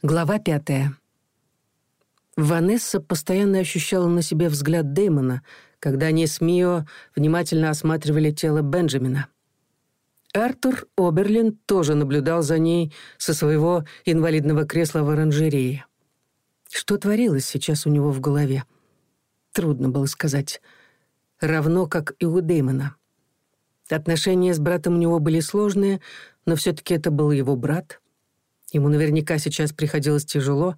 Глава пятая. Ванесса постоянно ощущала на себе взгляд Дэймона, когда они с Мио внимательно осматривали тело Бенджамина. Артур Оберлин тоже наблюдал за ней со своего инвалидного кресла в оранжерее. Что творилось сейчас у него в голове? Трудно было сказать. Равно, как и у Дэймона. Отношения с братом у него были сложные, но все таки это был его брат — Ему наверняка сейчас приходилось тяжело,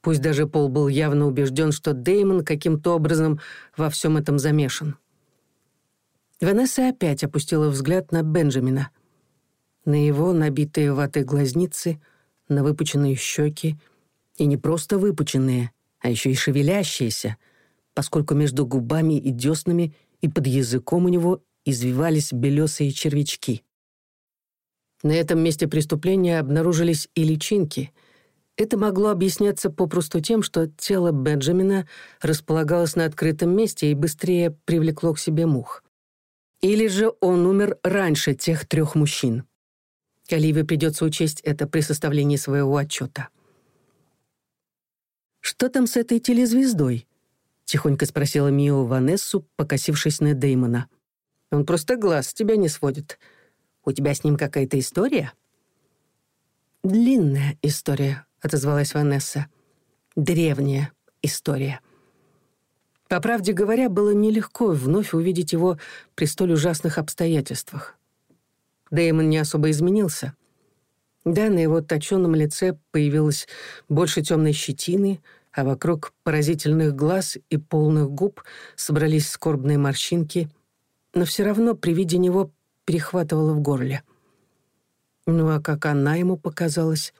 пусть даже Пол был явно убежден, что Деймон каким-то образом во всем этом замешан. Ванесса опять опустила взгляд на Бенджамина. На его набитые ватой глазницы, на выпученные щеки, и не просто выпученные, а еще и шевелящиеся, поскольку между губами и деснами и под языком у него извивались белесые червячки. На этом месте преступления обнаружились и личинки. Это могло объясняться попросту тем, что тело Бенджамина располагалось на открытом месте и быстрее привлекло к себе мух. Или же он умер раньше тех трех мужчин. Оливе придется учесть это при составлении своего отчета. «Что там с У тебя с ним какая-то история?» «Длинная история», — отозвалась Ванесса. «Древняя история». По правде говоря, было нелегко вновь увидеть его при столь ужасных обстоятельствах. Дэймон не особо изменился. Да, на его точенном лице появилось больше темной щетины, а вокруг поразительных глаз и полных губ собрались скорбные морщинки, но все равно при виде него перехватывало в горле. Ну а как она ему показалась,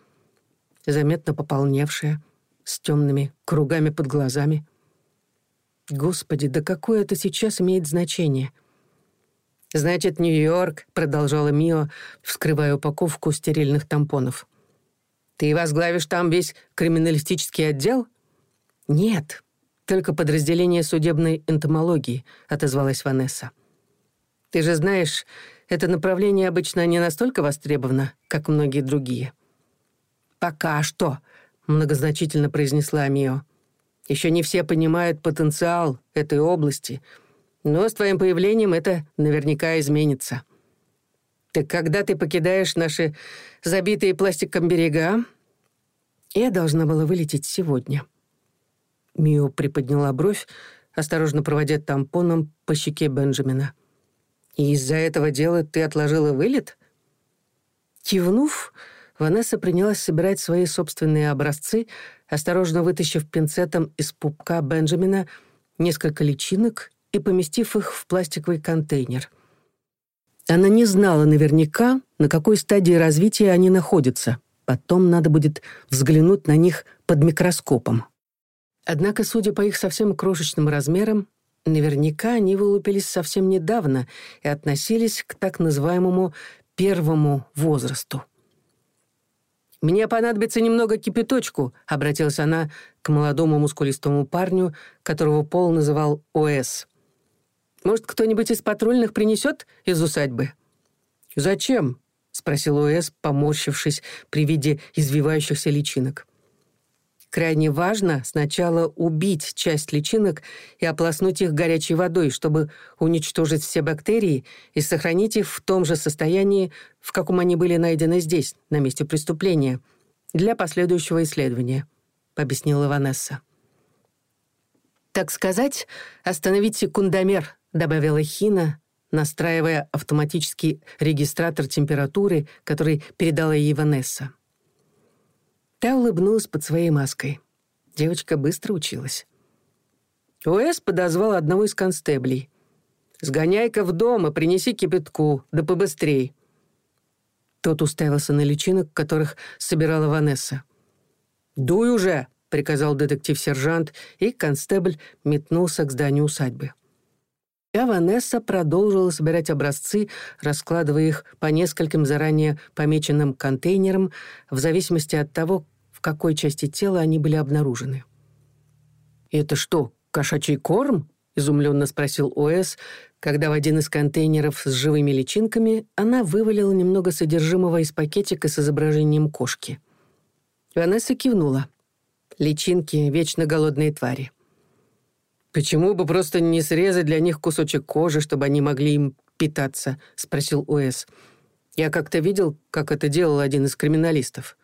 заметно пополневшая, с темными кругами под глазами. Господи, да какое это сейчас имеет значение? «Значит, Нью-Йорк», — продолжала Мио, вскрывая упаковку стерильных тампонов. «Ты возглавишь там весь криминалистический отдел?» «Нет», только подразделение судебной энтомологии», — отозвалась Ванесса. Ты же знаешь, это направление обычно не настолько востребовано, как многие другие». «Пока что», — многозначительно произнесла Мио. «Еще не все понимают потенциал этой области, но с твоим появлением это наверняка изменится». «Так когда ты покидаешь наши забитые пластиком берега?» а? «Я должна была вылететь сегодня». Мио приподняла бровь, осторожно проводя тампоном по щеке Бенджамина. И из-за этого дела ты отложила вылет?» Кивнув, Ванесса принялась собирать свои собственные образцы, осторожно вытащив пинцетом из пупка Бенджамина несколько личинок и поместив их в пластиковый контейнер. Она не знала наверняка, на какой стадии развития они находятся. Потом надо будет взглянуть на них под микроскопом. Однако, судя по наверняка они вылупились совсем недавно и относились к так называемому первому возрасту. «Мне понадобится немного кипяточку», — обратилась она к молодому мускулистому парню, которого Пол называл ОС. «Может, кто-нибудь из патрульных принесет из усадьбы?» «Зачем?» — спросил ОС, поморщившись при виде извивающихся личинок. Крайне важно сначала убить часть личинок и ополоснуть их горячей водой, чтобы уничтожить все бактерии и сохранить их в том же состоянии, в каком они были найдены здесь, на месте преступления, для последующего исследования», — объяснила Ванесса. «Так сказать, остановить секундомер», — добавила Хина, настраивая автоматический регистратор температуры, который передала ей Ванесса. Та улыбнулась под своей маской. Девочка быстро училась. Уэс подозвал одного из констеблей. «Сгоняй-ка в дом и принеси кипятку, да побыстрей». Тот уставился на личинок, которых собирала Ванесса. «Дуй уже!» — приказал детектив-сержант, и констебль метнулся к зданию усадьбы. А Ванесса продолжила собирать образцы, раскладывая их по нескольким заранее помеченным контейнерам в зависимости от того, какой части тела они были обнаружены. «Это что, кошачий корм?» — изумленно спросил О.С., когда в один из контейнеров с живыми личинками она вывалила немного содержимого из пакетика с изображением кошки. Ванесса кивнула. «Личинки — вечно голодные твари». «Почему бы просто не срезать для них кусочек кожи, чтобы они могли им питаться?» — спросил О.С. «Я как-то видел, как это делал один из криминалистов».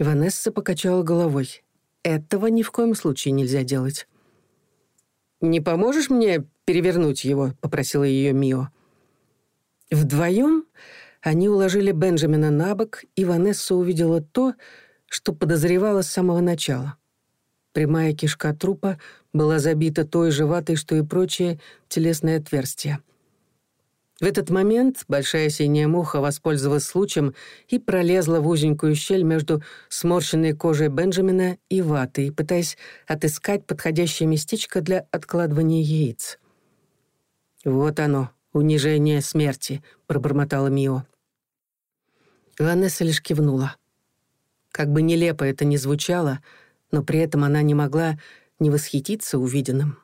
Ванесса покачала головой. «Этого ни в коем случае нельзя делать». «Не поможешь мне перевернуть его?» — попросила ее Мио. Вдвоем они уложили Бенджамина на бок, и Ванесса увидела то, что подозревала с самого начала. Прямая кишка трупа была забита той же ватой, что и прочие телесные отверстия — в этот момент большая синяя муха воспользовалась случаем и пролезла в узенькую щель между сморщенной кожей Бенджамина и ватой, пытаясь отыскать подходящее местечко для откладывания яиц. «Вот оно, унижение смерти», — пробормотала Мио. Ванесса лишь кивнула. Как бы нелепо это ни звучало, но при этом она не могла не восхититься увиденным.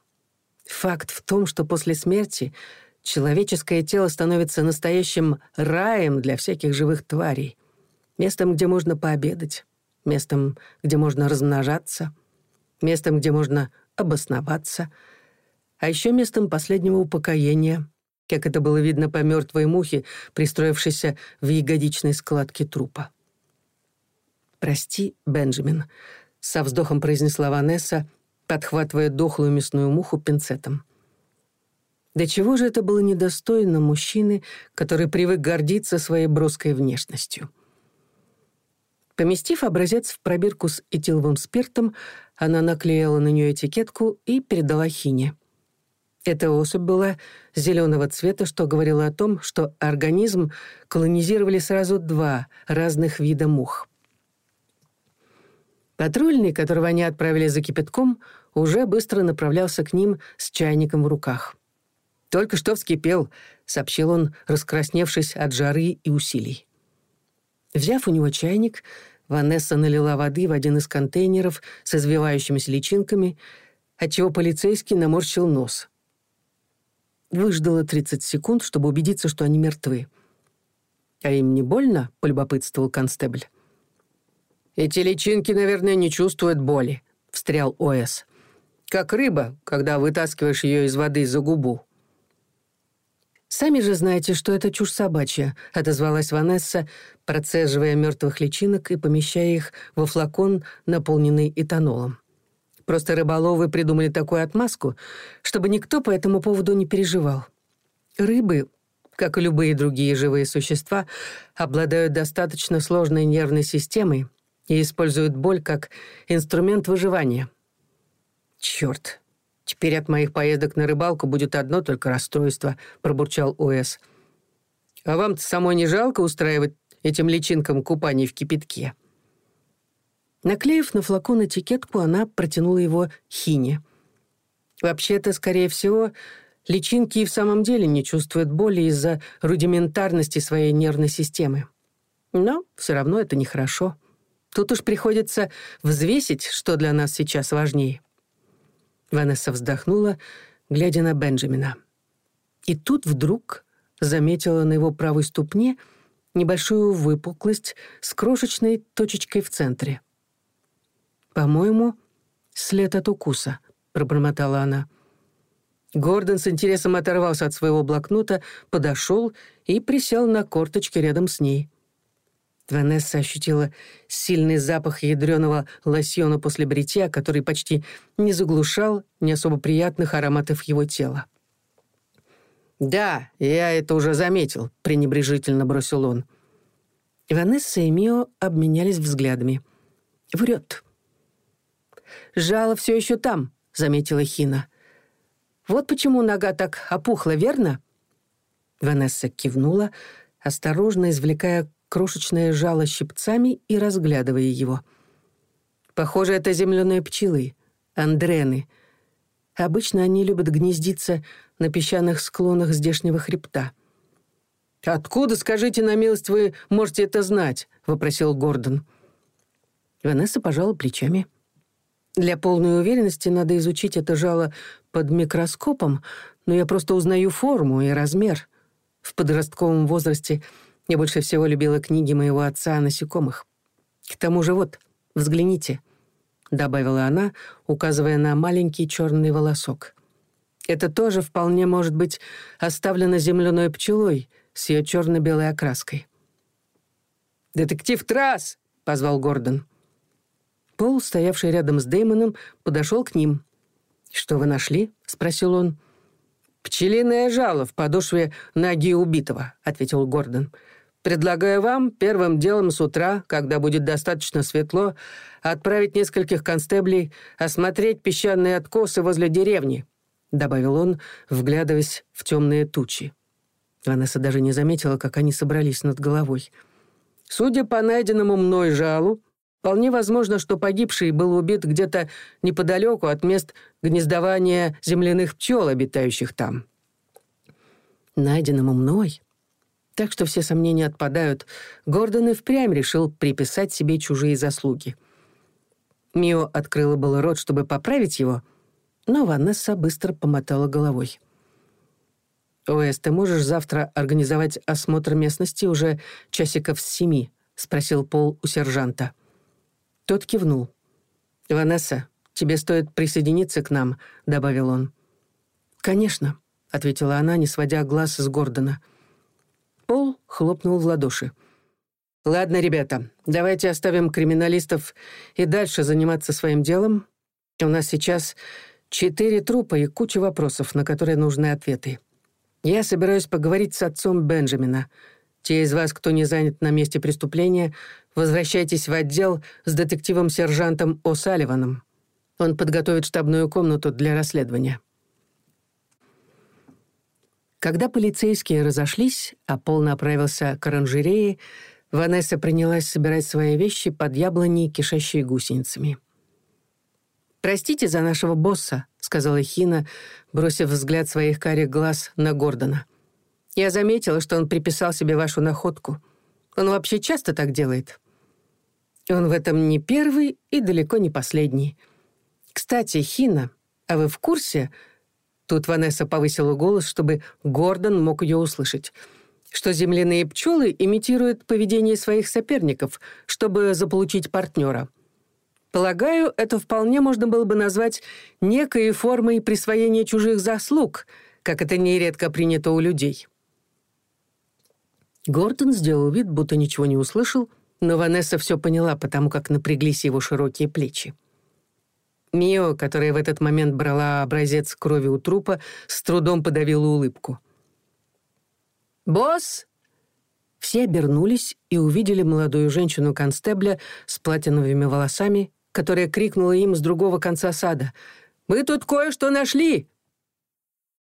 Факт в том, что после смерти — человеческое тело становится настоящим раем для всяких живых тварей, местом, где можно пообедать, местом, где можно размножаться, местом, где можно обосноваться, а еще местом последнего упокоения, как это было видно по мертвой мухе, пристроившейся в ягодичной складке трупа. «Прости, Бенджамин», — со вздохом произнесла Ванесса, подхватывая дохлую мясную муху пинцетом. До чего же это было недостойно мужчины, который привык гордиться своей броской внешностью? Поместив образец в пробирку с этиловым спиртом, она наклеила на нее этикетку и передала Хине. Эта особь была зеленого цвета, что говорило о том, что организм колонизировали сразу два разных вида мух. Патрульный, которого они отправили за кипятком, уже быстро направлялся к ним с чайником в руках. Только что вскипел», — сообщил он, раскрасневшись от жары и усилий. Взяв у него чайник, Ванесса налила воды в один из контейнеров с извивающимися личинками, отчего полицейский наморщил нос. Выждала 30 секунд, чтобы убедиться, что они мертвы. «А им не больно?» — полюбопытствовал констебль. «Эти личинки, наверное, не чувствуют боли», — встрял О.С. «Как рыба, когда вытаскиваешь ее из воды за губу». «Сами же знаете, что это чушь собачья», — отозвалась Ванесса, процеживая мертвых личинок и помещая их во флакон, наполненный этанолом. «Просто рыболовы придумали такую отмазку, чтобы никто по этому поводу не переживал. Рыбы, как и любые другие живые существа, обладают достаточно сложной нервной системой, и используют боль как инструмент выживания. Черт, теперь от моих поездок на рыбалку будет одно только расстройство, пробурчал Уэс. А вам-то самой не жалко устраивать этим личинкам купание в кипятке? Наклеив на флакон этикетку, она протянула его Хине. Вообще-то, скорее всего, личинки и в самом деле не чувствуют боли из-за рудиментарности своей нервной системы. Но все равно это нехорошо. Тут уж приходится взвесить, что для нас сейчас важнее». Ванесса вздохнула, глядя на Бенджамина. И тут вдруг заметила на его правой ступне небольшую выпуклость с крошечной точечкой в центре. «По-моему, след от укуса», — пробормотала она. Гордон с интересом Ванесса ощутила сильный запах ядреного лосьона после бритья, который почти не заглушал не особо приятных ароматов его тела. «Да, я это уже заметил», — пренебрежительно бросил он. Ванесса и Мио обменялись взглядами. «Врет». «Жало все еще там», — заметила Хина. «Вот почему нога так опухла, верно?» Ванесса кивнула, осторожно извлекая крошечное жало щипцами и разглядывая его. Похоже, это земляные пчелы, андрены. Обычно они любят гнездиться на песчаных склонах здешнего хребта. «Откуда, скажите на милость, вы можете это знать?» — вопросил Гордон. Ванесса пожала плечами. «Для полной уверенности надо изучить это жало под микроскопом, но я просто узнаю форму и размер. В подростковом возрасте — я больше всего любила книги моего отца о насекомых. К тому же вот, взгляните», — добавила она, указывая на маленький черный волосок. «Это тоже вполне может быть оставлено земляной пчелой с ее черно-белой окраской». «Детектив Трасс!» — позвал Гордон. Пол, стоявший рядом с Дэймоном, подошел к ним. «Что вы нашли?» — спросил он. «Пчелиное жало в Предлагаю вам первым делом с утра, когда будет достаточно светло, отправить нескольких констеблей осмотреть песчаные откосы возле деревни», — добавил он, вглядываясь в темные тучи. Ванесса даже не заметила, как они собрались над головой. «Судя по найденному мной жалу, вполне возможно, что погибший был убит где-то неподалеку от мест гнездования земляных пчел, обитающих там». «Найденному мной?» так что все сомнения отпадают, Гордон и впрямь решил приписать себе чужие заслуги. Мио открыла было рот, чтобы поправить его, но Ванесса быстро помотала головой. «Уэс, ты можешь завтра организовать осмотр местности уже часиков с семи?» — спросил Пол у сержанта. Тот кивнул. «Ванесса, тебе стоит присоединиться к нам», — добавил он. «Конечно», — ответила она, не сводя глаз с Гордона. «Конечно». Пол хлопнул в ладоши. «Ладно, ребята, давайте оставим криминалистов и дальше заниматься своим делом. У нас сейчас четыре трупа и куча вопросов, на которые нужны ответы. Я собираюсь поговорить с отцом Бенджамина. Те из вас, кто не занят на месте преступления, возвращайтесь в отдел с детективом-сержантом О'Салливаном. Он подготовит штабную комнату для расследования». Когда полицейские разошлись, а Пол направился к оранжерее, Ванесса принялась собирать свои вещи под яблони, кишащие гусеницами. «Простите за нашего босса», — сказала Хина, бросив взгляд своих карих глаз на Гордона. «Я заметила, что он приписал себе вашу находку. Он вообще часто так делает?» «Он в этом не первый и далеко не последний. Кстати, Хина, а вы в курсе, Тут Ванесса повысила голос, чтобы Гордон мог ее услышать. Что земляные пчелы имитируют поведение своих соперников, чтобы заполучить партнера. Полагаю, это вполне можно было бы назвать некой формой присвоения чужих заслуг, как это нередко принято у людей. Гордон сделал вид, будто ничего не услышал, но Ванесса все поняла, потому как напряглись его широкие плечи. Мио, которая в этот момент брала образец крови у трупа, с трудом подавила улыбку. «Босс!» Все обернулись и увидели молодую женщину-констебля с платиновыми волосами, которая крикнула им с другого конца сада. «Мы тут кое-что нашли!»